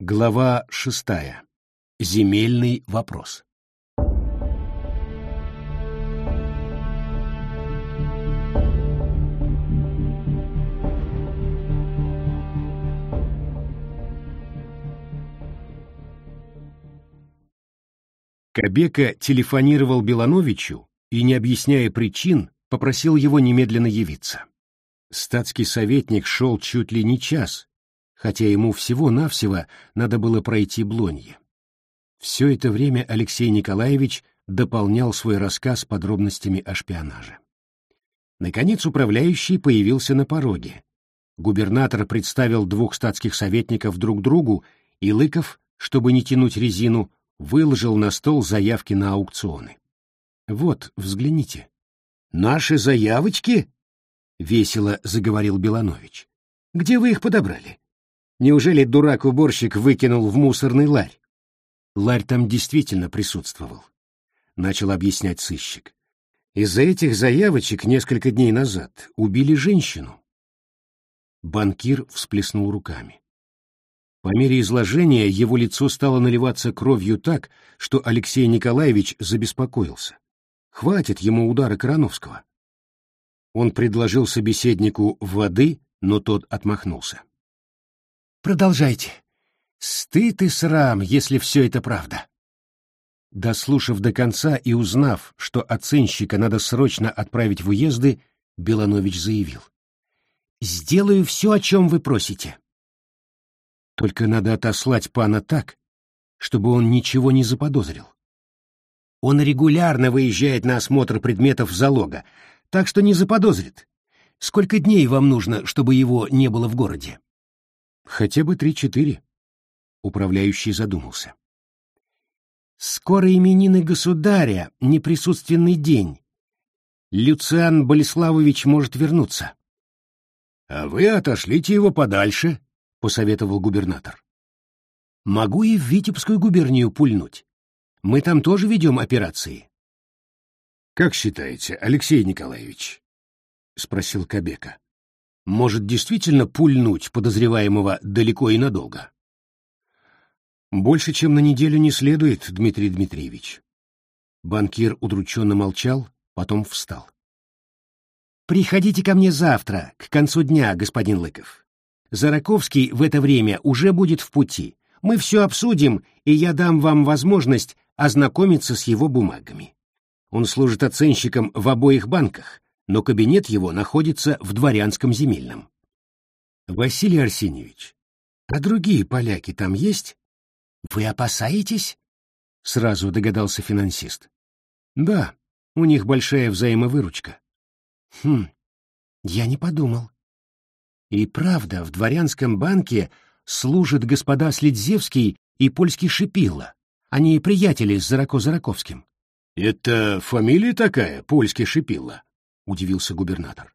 Глава шестая. Земельный вопрос. Кобека телефонировал Белановичу и, не объясняя причин, попросил его немедленно явиться. Статский советник шел чуть ли не час, хотя ему всего-навсего надо было пройти Блонье. Все это время Алексей Николаевич дополнял свой рассказ подробностями о шпионаже. Наконец управляющий появился на пороге. Губернатор представил двух статских советников друг другу, и Лыков, чтобы не тянуть резину, выложил на стол заявки на аукционы. «Вот, взгляните». «Наши заявочки?» — весело заговорил Беланович. «Где вы их подобрали? Неужели дурак-уборщик выкинул в мусорный ларь? Ларь там действительно присутствовал. Начал объяснять сыщик. Из-за этих заявочек несколько дней назад убили женщину. Банкир всплеснул руками. По мере изложения его лицо стало наливаться кровью так, что Алексей Николаевич забеспокоился. Хватит ему удара Короновского. Он предложил собеседнику воды, но тот отмахнулся. Продолжайте. Стыд и срам, если все это правда. Дослушав до конца и узнав, что оценщика надо срочно отправить в уезды, Беланович заявил. «Сделаю все, о чем вы просите. Только надо отослать пана так, чтобы он ничего не заподозрил. Он регулярно выезжает на осмотр предметов залога, так что не заподозрит. Сколько дней вам нужно, чтобы его не было в городе?» Хотя бы три-четыре. Управляющий задумался. Скоро именины государя, неприсутственный день. Люциан Болеславович может вернуться. — А вы отошлите его подальше, — посоветовал губернатор. — Могу и в Витебскую губернию пульнуть. Мы там тоже ведем операции. — Как считаете, Алексей Николаевич? — спросил Кабека может действительно пульнуть подозреваемого далеко и надолго? Больше, чем на неделю не следует, Дмитрий Дмитриевич. Банкир удрученно молчал, потом встал. «Приходите ко мне завтра, к концу дня, господин Лыков. Зараковский в это время уже будет в пути. Мы все обсудим, и я дам вам возможность ознакомиться с его бумагами. Он служит оценщиком в обоих банках, но кабинет его находится в дворянском земельном. Василий Арсеньевич, а другие поляки там есть? Вы опасаетесь? Сразу догадался финансист. Да, у них большая взаимовыручка. Хм, я не подумал. И правда, в дворянском банке служат господа Следзевский и польский Шипилла. Они приятели с Зарако-Зараковским. Это фамилия такая, польский Шипилла? Удивился губернатор.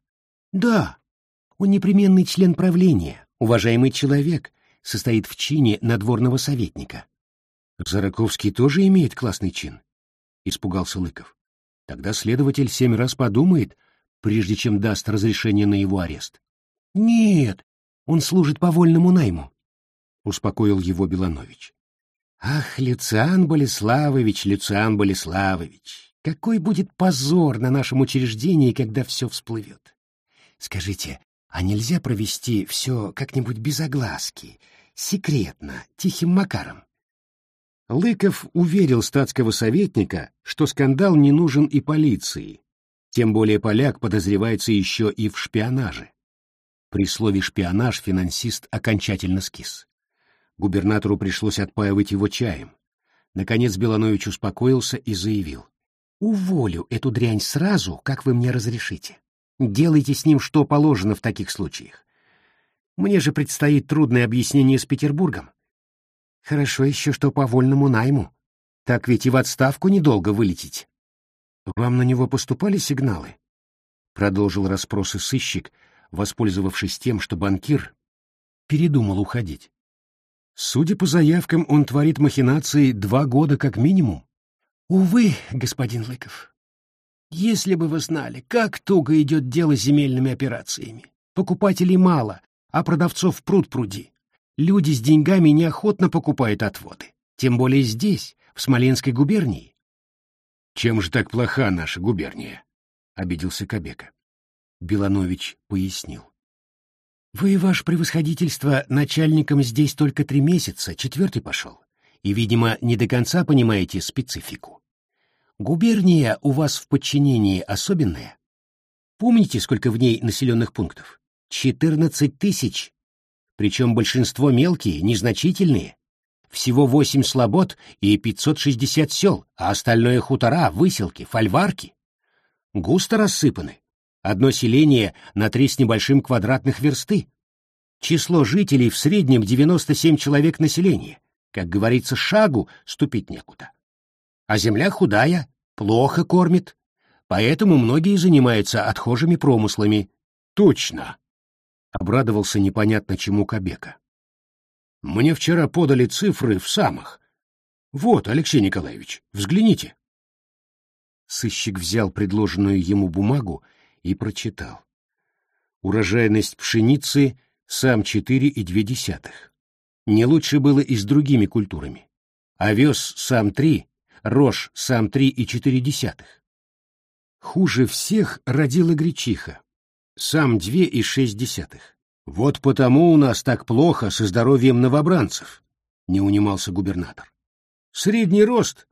Да, он непременный член правления, уважаемый человек, состоит в чине надворного советника. Зараковский тоже имеет классный чин, испугался Лыков. Тогда следователь семь раз подумает, прежде чем даст разрешение на его арест. Нет, он служит по вольному найму, успокоил его Беланович. Ах, Люциан Болеславович, Люциан Болеславович, какой будет позор на нашем учреждении, когда все всплывет? Скажите, а нельзя провести все как-нибудь без огласки, секретно, тихим макаром? Лыков уверил статского советника, что скандал не нужен и полиции, тем более поляк подозревается еще и в шпионаже. При слове «шпионаж» финансист окончательно скис. Губернатору пришлось отпаивать его чаем. Наконец Беланович успокоился и заявил. Уволю эту дрянь сразу, как вы мне разрешите. Делайте с ним что положено в таких случаях. Мне же предстоит трудное объяснение с Петербургом. Хорошо еще, что по вольному найму. Так ведь и в отставку недолго вылететь. Вам на него поступали сигналы? Продолжил расспросы сыщик, воспользовавшись тем, что банкир передумал уходить. Судя по заявкам, он творит махинации два года как минимум. Увы, господин Лыков, если бы вы знали, как туго идет дело с земельными операциями. Покупателей мало, а продавцов пруд пруди. Люди с деньгами неохотно покупают отводы, тем более здесь, в Смоленской губернии. Чем же так плоха наша губерния? обиделся Кобека. Беланович пояснил. Вы, ваше превосходительство, начальником здесь только три месяца, четвертый пошел, и, видимо, не до конца понимаете специфику. Губерния у вас в подчинении особенная. Помните, сколько в ней населенных пунктов? Четырнадцать тысяч. Причем большинство мелкие, незначительные. Всего восемь слобод и пятьсот шестьдесят сел, а остальное хутора, выселки, фольварки. Густо рассыпаны. Одно селение на три с небольшим квадратных версты. Число жителей в среднем девяносто семь человек населения. Как говорится, шагу ступить некуда. А земля худая, плохо кормит, поэтому многие занимаются отхожими промыслами. Точно, обрадовался непонятно чему Кобека. Мне вчера подали цифры в самых. Вот, Алексей Николаевич, взгляните. Сыщик взял предложенную ему бумагу и прочитал. Урожайность пшеницы сам 4,2. Не лучше было и с другими культурами. Овес сам 3, рожь сам 3,4. Хуже всех родила гречиха, сам 2,6. Вот потому у нас так плохо со здоровьем новобранцев, не унимался губернатор. Средний рост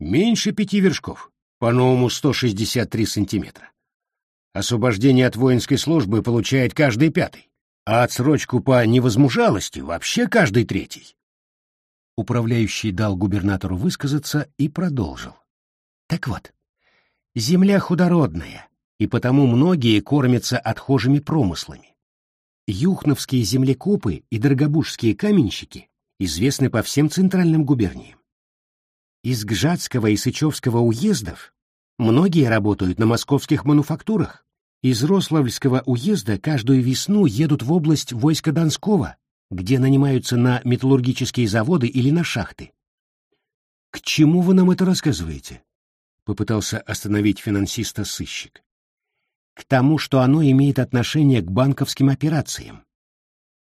меньше пяти вершков, по-новому 163 сантиметра. Освобождение от воинской службы получает каждый пятый, а отсрочку по невозмужалости вообще каждый третий. Управляющий дал губернатору высказаться и продолжил. Так вот, земля худородная, и потому многие кормятся отхожими промыслами. Юхновские землекопы и дорогобужские каменщики известны по всем центральным губерниям. Из Гжатского и Сычевского уездов многие работают на московских мануфактурах. Из Рославльского уезда каждую весну едут в область войска Донского, где нанимаются на металлургические заводы или на шахты. «К чему вы нам это рассказываете?» — попытался остановить финансиста сыщик. «К тому, что оно имеет отношение к банковским операциям.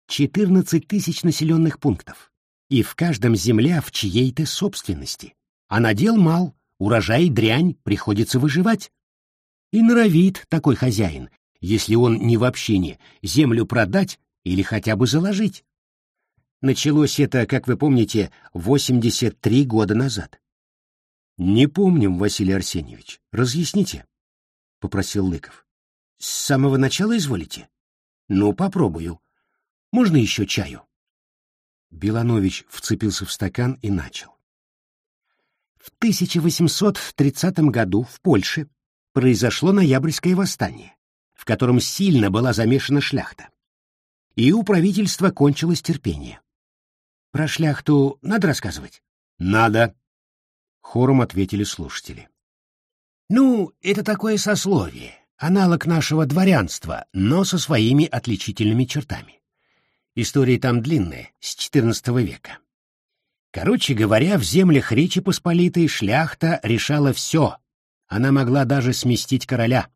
14 тысяч населенных пунктов, и в каждом земля в чьей-то собственности. А надел мал, урожай дрянь, приходится выживать. И норовит такой хозяин, если он не в общине, землю продать или хотя бы заложить. Началось это, как вы помните, 83 года назад. Не помним, Василий Арсеньевич. Разъясните, попросил Лыков. С самого начала изволите? Ну, попробую. Можно еще чаю? Беланович вцепился в стакан и начал. В 1830 году в Польше произошло ноябрьское восстание, в котором сильно была замешана шляхта. И у правительства кончилось терпение. Про шляхту надо рассказывать? Надо. Хором ответили слушатели. Ну, это такое сословие, аналог нашего дворянства, но со своими отличительными чертами. История там длинная, с XIV века. Короче говоря, в землях Речи Посполитой шляхта решала все. Она могла даже сместить короля.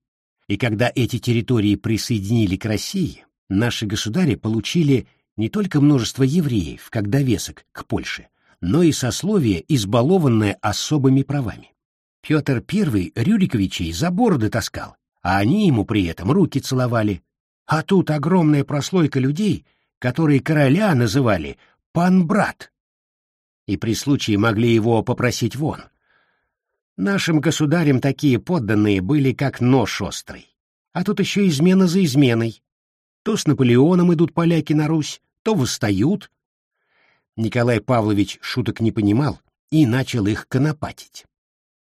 И когда эти территории присоединили к России, наши государи получили не только множество евреев, как довесок к Польше, но и сословие, избалованное особыми правами. Петр I Рюриковичей за бороды таскал, а они ему при этом руки целовали. А тут огромная прослойка людей, которые короля называли «пан-брат», и при случае могли его попросить вон. Нашим государям такие подданные были как нож острый. А тут еще измена за изменой. То с Наполеоном идут поляки на Русь, то восстают. Николай Павлович шуток не понимал и начал их конопатить.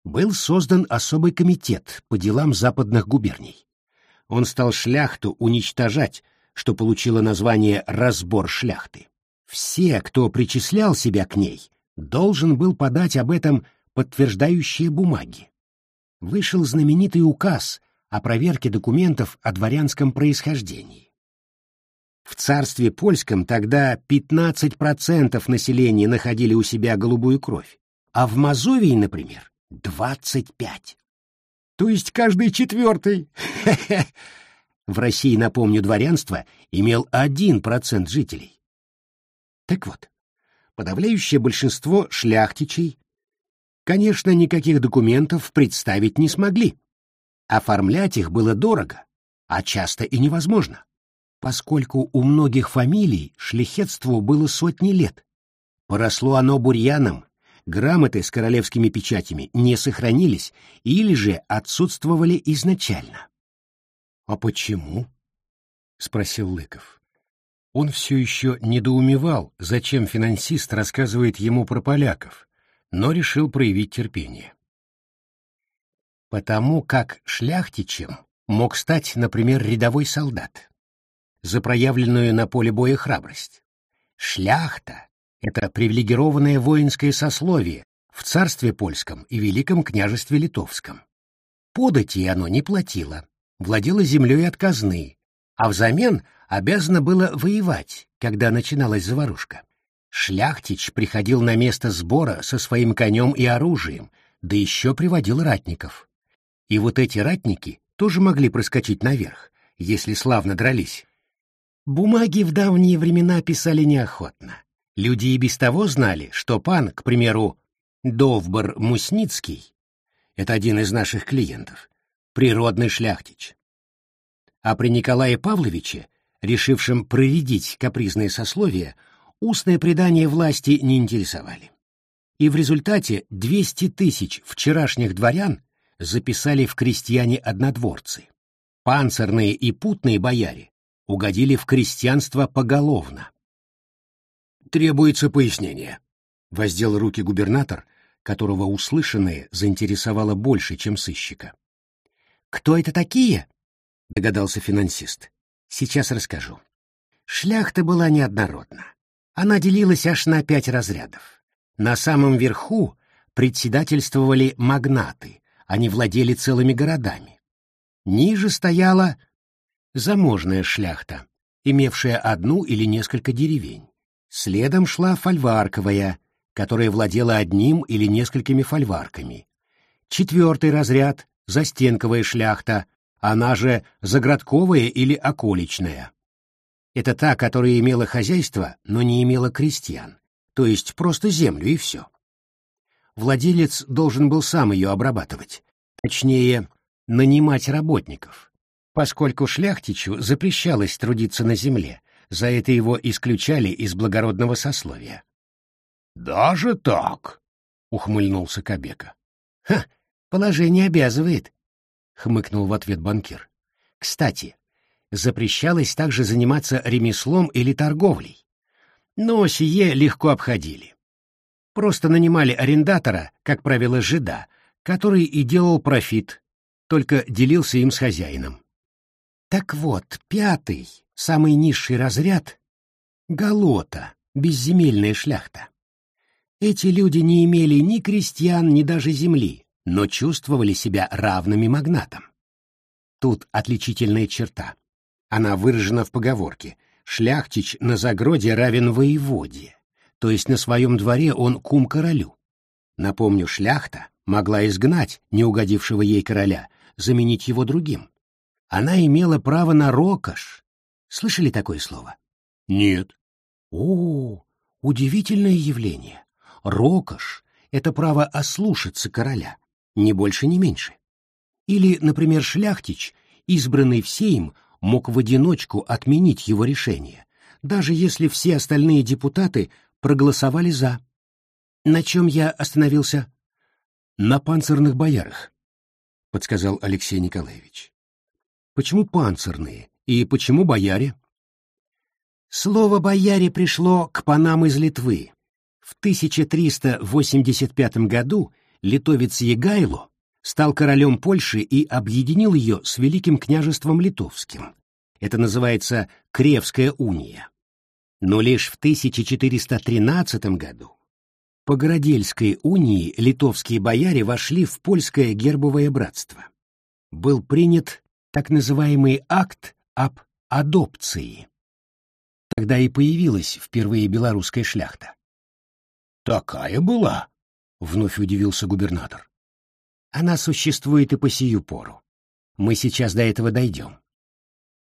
Был создан особый комитет по делам западных губерний. Он стал шляхту уничтожать, что получило название «разбор шляхты». Все, кто причислял себя к ней, должен был подать об этом подтверждающие бумаги. Вышел знаменитый указ о проверке документов о дворянском происхождении. В царстве польском тогда 15% населения находили у себя голубую кровь, а в Мазовии, например, 25. То есть каждый четвертый. В России, напомню, дворянство имел 1% жителей. Так вот, подавляющее большинство шляхтичей, конечно, никаких документов представить не смогли. Оформлять их было дорого, а часто и невозможно, поскольку у многих фамилий шляхетству было сотни лет. Поросло оно бурьяном, грамоты с королевскими печатями не сохранились или же отсутствовали изначально. — А почему? — спросил Лыков. Он все еще недоумевал, зачем финансист рассказывает ему про поляков, но решил проявить терпение. Потому как шляхтичем мог стать, например, рядовой солдат за проявленную на поле боя храбрость. Шляхта — это привилегированное воинское сословие в царстве польском и великом княжестве литовском. Подати оно не платило, владело землей от казны, а взамен обязано было воевать, когда начиналась заварушка. Шляхтич приходил на место сбора со своим конем и оружием, да еще приводил ратников. И вот эти ратники тоже могли проскочить наверх, если славно дрались. Бумаги в давние времена писали неохотно. Люди и без того знали, что пан, к примеру, Довбор Мусницкий, это один из наших клиентов, природный шляхтич. А при Николае Павловиче решившим проредить капризные сословия, устное предание власти не интересовали. И в результате 200 тысяч вчерашних дворян записали в крестьяне-однодворцы. Панцирные и путные бояре угодили в крестьянство поголовно. «Требуется пояснение», — воздел руки губернатор, которого услышанное заинтересовало больше, чем сыщика. «Кто это такие?» — догадался финансист. Сейчас расскажу. Шляхта была неоднородна. Она делилась аж на пять разрядов. На самом верху председательствовали магнаты, они владели целыми городами. Ниже стояла заможная шляхта, имевшая одну или несколько деревень. Следом шла фольварковая, которая владела одним или несколькими фольварками. Четвертый разряд — застенковая шляхта, она же заградковая или околичная. Это та, которая имела хозяйство, но не имела крестьян, то есть просто землю и все. Владелец должен был сам ее обрабатывать, точнее, нанимать работников, поскольку шляхтичу запрещалось трудиться на земле, за это его исключали из благородного сословия. «Даже так?» — ухмыльнулся Кобека. «Ха, положение обязывает», — хмыкнул в ответ банкир. «Кстати, запрещалось также заниматься ремеслом или торговлей. Но сие легко обходили. Просто нанимали арендатора, как правило, жида, который и делал профит, только делился им с хозяином. Так вот, пятый, самый низший разряд — галота, безземельная шляхта. Эти люди не имели ни крестьян, ни даже земли, но чувствовали себя равными магнатам. Тут отличительная черта. Она выражена в поговорке «шляхтич на загроде равен воеводе», то есть на своем дворе он кум королю. Напомню, шляхта могла изгнать неугодившего ей короля, заменить его другим. Она имела право на рокош. Слышали такое слово? Нет. О, удивительное явление. Рокош — это право ослушаться короля ни больше, ни меньше. Или, например, шляхтич, избранный в Сейм, мог в одиночку отменить его решение, даже если все остальные депутаты проголосовали «за». На чем я остановился? На панцирных боярах, — подсказал Алексей Николаевич. Почему панцирные и почему бояре? Слово «бояре» пришло к панам из Литвы. В 1385 году литовец Егайло стал королем Польши и объединил ее с Великим княжеством Литовским. Это называется Кревская уния. Но лишь в 1413 году по Городельской унии литовские бояре вошли в польское гербовое братство. Был принят так называемый акт об адопции. Тогда и появилась впервые белорусская шляхта. «Такая была?» Вновь удивился губернатор. Она существует и по сию пору. Мы сейчас до этого дойдем.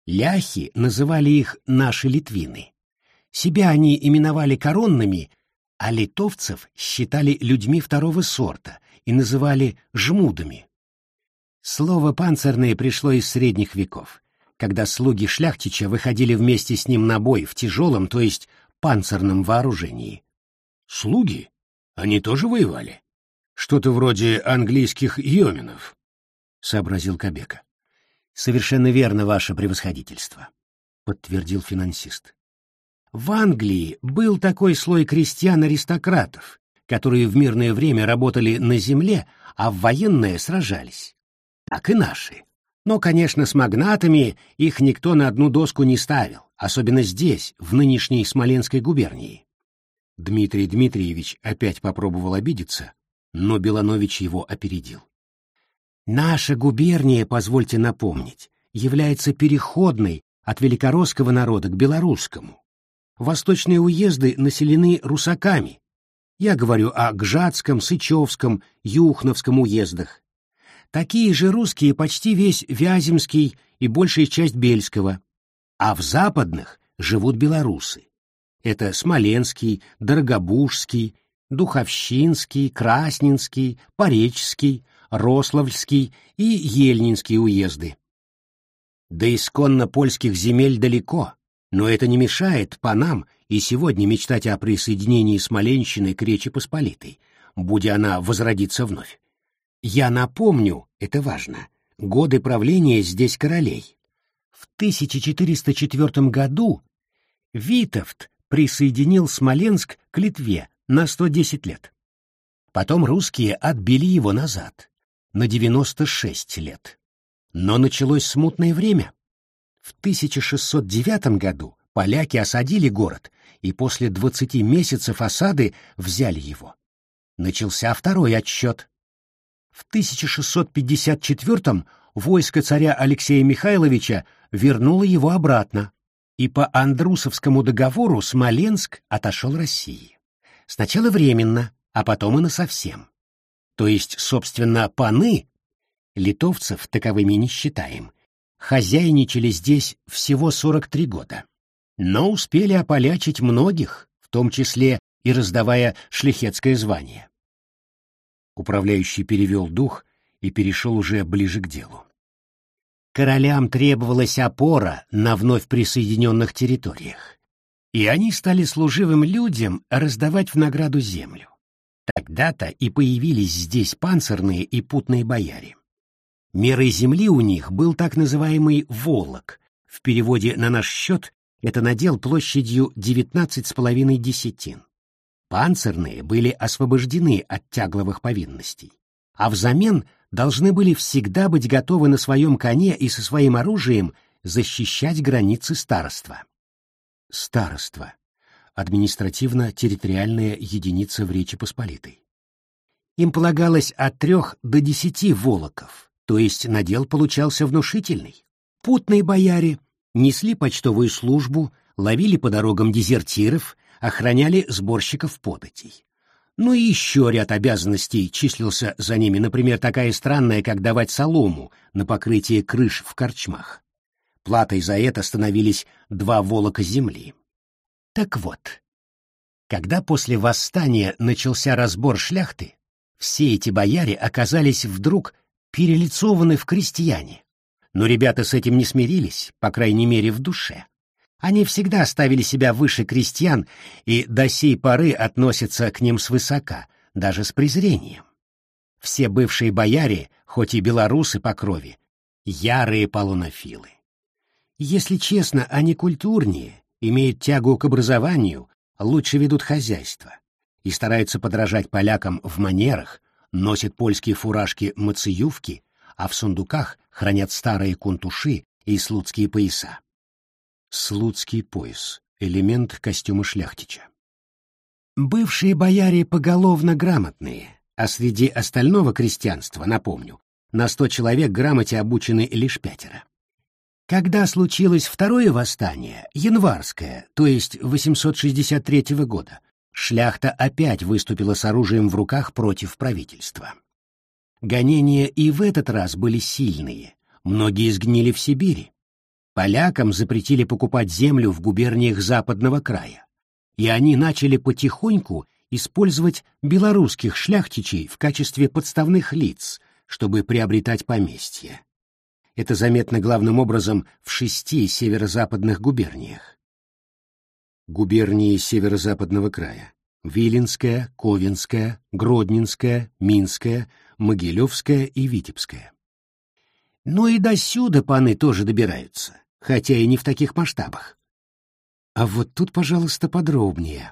Ляхи называли их наши литвины. Себя они именовали коронными, а литовцев считали людьми второго сорта и называли жмудами. Слово «панцирные» пришло из средних веков, когда слуги шляхтича выходили вместе с ним на бой в тяжелом, то есть панцирном вооружении. Слуги? Они тоже воевали? Что-то вроде английских йоминов, — сообразил Кабека. Совершенно верно, ваше превосходительство, — подтвердил финансист. В Англии был такой слой крестьян-аристократов, которые в мирное время работали на земле, а в военное сражались. Так и наши. Но, конечно, с магнатами их никто на одну доску не ставил, особенно здесь, в нынешней Смоленской губернии. Дмитрий Дмитриевич опять попробовал обидеться, но Беланович его опередил. Наша губерния, позвольте напомнить, является переходной от великоросского народа к белорусскому. Восточные уезды населены русаками. Я говорю о Гжатском, Сычевском, Юхновском уездах. Такие же русские почти весь Вяземский и большая часть Бельского. А в западных живут белорусы. Это Смоленский, Дорогобужский, Духовщинский, Красненский, Поречский, Рославльский и Ельнинский уезды. До исконно польских земель далеко, но это не мешает панам и сегодня мечтать о присоединении Смоленщины к Речи Посполитой, будь она возродиться вновь. Я напомню, это важно, годы правления здесь королей. В 1404 году Витовт присоединил Смоленск к Литве на 110 лет. Потом русские отбили его назад, на 96 лет. Но началось смутное время. В 1609 году поляки осадили город и после 20 месяцев осады взяли его. Начался второй отсчет. В 1654 войско царя Алексея Михайловича вернуло его обратно, и по Андрусовскому договору Смоленск отошел России. Сначала временно, а потом и насовсем. То есть, собственно, паны, литовцев таковыми не считаем, хозяйничали здесь всего 43 года. Но успели ополячить многих, в том числе и раздавая шляхетское звание. Управляющий перевел дух и перешел уже ближе к делу. Королям требовалась опора на вновь присоединенных территориях, и они стали служивым людям раздавать в награду землю. Тогда-то и появились здесь панцирные и путные бояре. Мерой земли у них был так называемый «волок», в переводе на наш счет это надел площадью 19,5 десятин. Панцирные были освобождены от тягловых повинностей, а взамен должны были всегда быть готовы на своем коне и со своим оружием защищать границы староства. Староство административно-территориальная единица в Речи Посполитой. Им полагалось от трех до десяти волоков, то есть надел получался внушительный. Путные бояре несли почтовую службу, ловили по дорогам дезертиров, охраняли сборщиков податей. Ну и еще ряд обязанностей числился за ними, например, такая странная, как давать солому на покрытие крыш в корчмах. Платой за это становились два волока земли. Так вот, когда после восстания начался разбор шляхты, все эти бояре оказались вдруг перелицованы в крестьяне. Но ребята с этим не смирились, по крайней мере, в душе. Они всегда ставили себя выше крестьян и до сей поры относятся к ним свысока, даже с презрением. Все бывшие бояре, хоть и белорусы по крови, ярые полунофилы. Если честно, они культурнее, имеют тягу к образованию, лучше ведут хозяйство и стараются подражать полякам в манерах, носят польские фуражки-мациювки, а в сундуках хранят старые кунтуши и слуцкие пояса. Слуцкий пояс — элемент костюма шляхтича. Бывшие бояре поголовно грамотные, а среди остального крестьянства, напомню, на сто человек грамоте обучены лишь пятеро. Когда случилось второе восстание, январское, то есть 863 года, шляхта опять выступила с оружием в руках против правительства. Гонения и в этот раз были сильные, многие сгнили в Сибири. Полякам запретили покупать землю в губерниях западного края, и они начали потихоньку использовать белорусских шляхтичей в качестве подставных лиц, чтобы приобретать поместья. Это заметно главным образом в шести северо-западных губерниях. Губернии северо-западного края. Виленская, Ковенская, Гродненская, Минская, Могилевская и Витебская. Но и до сюда паны тоже добираются, хотя и не в таких масштабах. А вот тут, пожалуйста, подробнее,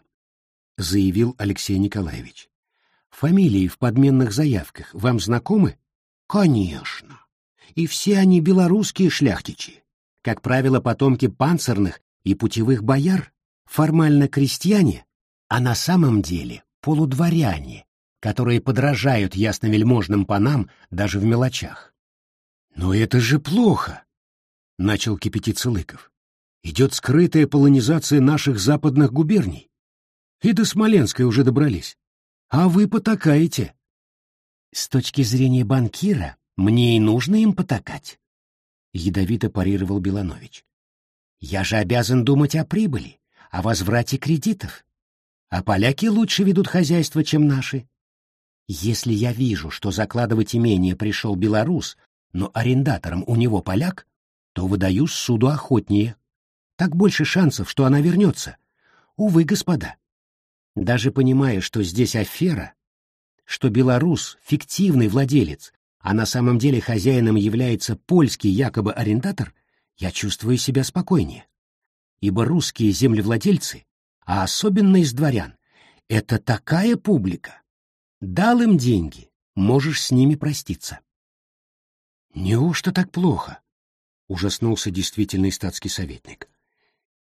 заявил Алексей Николаевич. Фамилии в подменных заявках вам знакомы? Конечно. И все они белорусские шляхтичи, как правило, потомки панцирных и путевых бояр, формально крестьяне, а на самом деле полудворяне, которые подражают ясновельможным панам даже в мелочах. «Но это же плохо!» — начал кипятиться Лыков. «Идет скрытая полонизация наших западных губерний. И до Смоленской уже добрались. А вы потакаете». «С точки зрения банкира, мне и нужно им потакать», — ядовито парировал Беланович. «Я же обязан думать о прибыли, о возврате кредитов. А поляки лучше ведут хозяйство, чем наши. Если я вижу, что закладывать имение пришел белорус, но арендатором у него поляк, то выдаю суду охотнее. Так больше шансов, что она вернется. Увы, господа. Даже понимая, что здесь афера, что белорус — фиктивный владелец, а на самом деле хозяином является польский якобы арендатор, я чувствую себя спокойнее. Ибо русские землевладельцы, а особенно из дворян, это такая публика. Дал им деньги, можешь с ними проститься. «Неужто так плохо?» — ужаснулся действительный статский советник.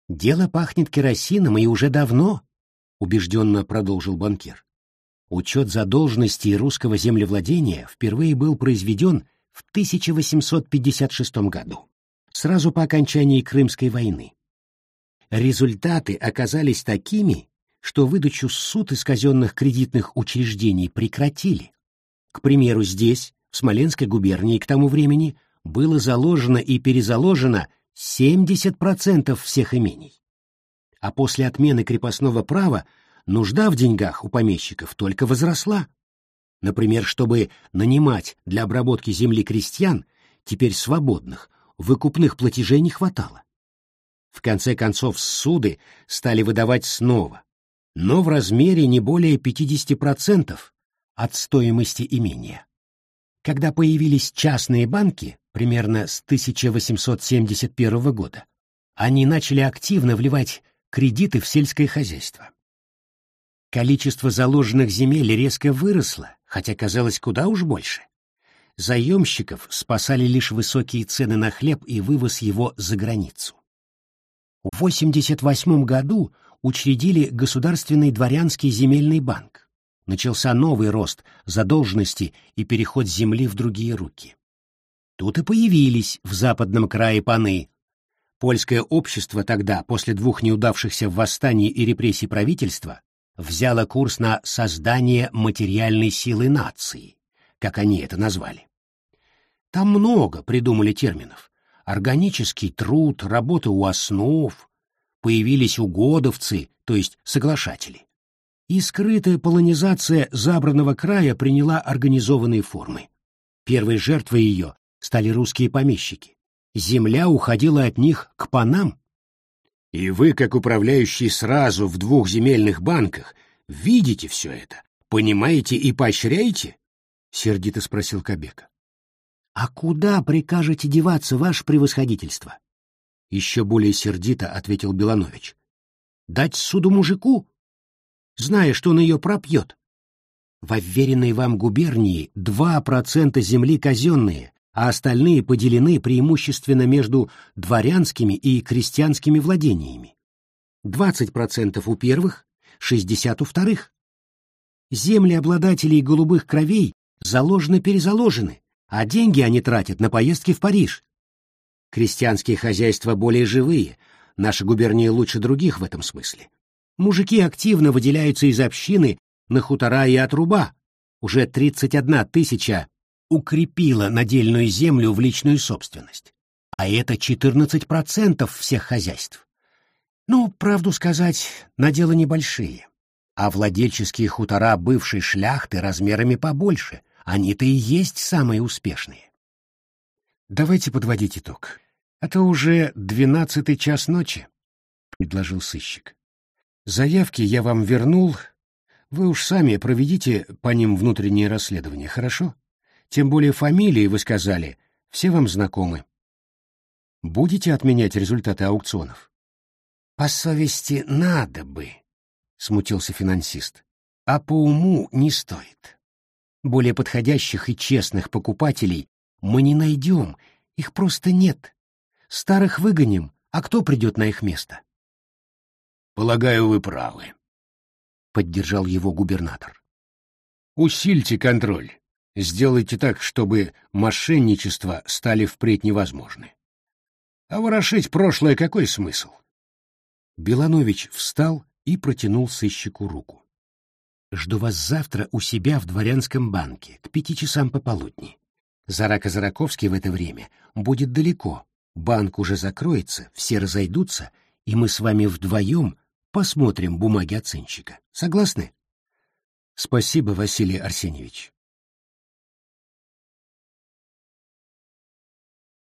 «Дело пахнет керосином и уже давно», — убежденно продолжил банкир. Учет задолженностей русского землевладения впервые был произведен в 1856 году, сразу по окончании Крымской войны. Результаты оказались такими, что выдачу суд из казенных кредитных учреждений прекратили. К примеру, здесь, в Смоленской губернии к тому времени было заложено и перезаложено 70% всех имений. А после отмены крепостного права нужда в деньгах у помещиков только возросла. Например, чтобы нанимать для обработки земли крестьян, теперь свободных, выкупных платежей не хватало. В конце концов, суды стали выдавать снова, но в размере не более 50% от стоимости имения. Когда появились частные банки, примерно с 1871 года, они начали активно вливать кредиты в сельское хозяйство. Количество заложенных земель резко выросло, хотя казалось куда уж больше. Заемщиков спасали лишь высокие цены на хлеб и вывоз его за границу. В 1988 году учредили Государственный дворянский земельный банк начался новый рост задолженности и переход земли в другие руки. Тут и появились в западном крае паны. Польское общество тогда, после двух неудавшихся восстаний и репрессий правительства, взяло курс на создание материальной силы нации, как они это назвали. Там много придумали терминов. Органический труд, работа у основ, появились угодовцы, то есть соглашатели и скрытая полонизация забранного края приняла организованные формы. Первой жертвой ее стали русские помещики. Земля уходила от них к панам. И вы, как управляющий сразу в двух земельных банках, видите все это, понимаете и поощряете? — сердито спросил Кобека. — А куда прикажете деваться, ваше превосходительство? — еще более сердито ответил Беланович. — Дать суду мужику? Зная, что он ее пропьет. В уверенной вам губернии 2% земли казенные, а остальные поделены преимущественно между дворянскими и крестьянскими владениями. 20% у первых, 60% у вторых. Земли обладателей голубых кровей заложены-перезаложены, а деньги они тратят на поездки в Париж. Крестьянские хозяйства более живые, наша губерния лучше других в этом смысле. Мужики активно выделяются из общины на хутора и отруба. Уже 31 тысяча укрепила надельную землю в личную собственность. а это 14% всех хозяйств. Ну, правду сказать, на дело небольшие. А владельческие хутора бывшей шляхты размерами побольше, они-то и есть самые успешные. Давайте подводить итог. А то уже двенадцатый час ночи, — предложил сыщик. Заявки я вам вернул. Вы уж сами проведите по ним внутреннее расследование, хорошо? Тем более фамилии вы сказали, все вам знакомы. Будете отменять результаты аукционов? По совести надо бы, смутился финансист. А по уму не стоит. Более подходящих и честных покупателей мы не найдем, их просто нет. Старых выгоним, а кто придет на их место? Полагаю, вы правы, поддержал его губернатор. Усильте контроль. Сделайте так, чтобы мошенничества стали впредь невозможны. А ворошить прошлое какой смысл? Беланович встал и протянул сыщику руку. «Жду вас завтра у себя в дворянском банке к пяти часам пополудни. Зарака-Зараковский в это время будет далеко, банк уже закроется, все разойдутся, и мы с вами вдвоем посмотрим бумаги оценщика. Согласны?» «Спасибо, Василий Арсеньевич.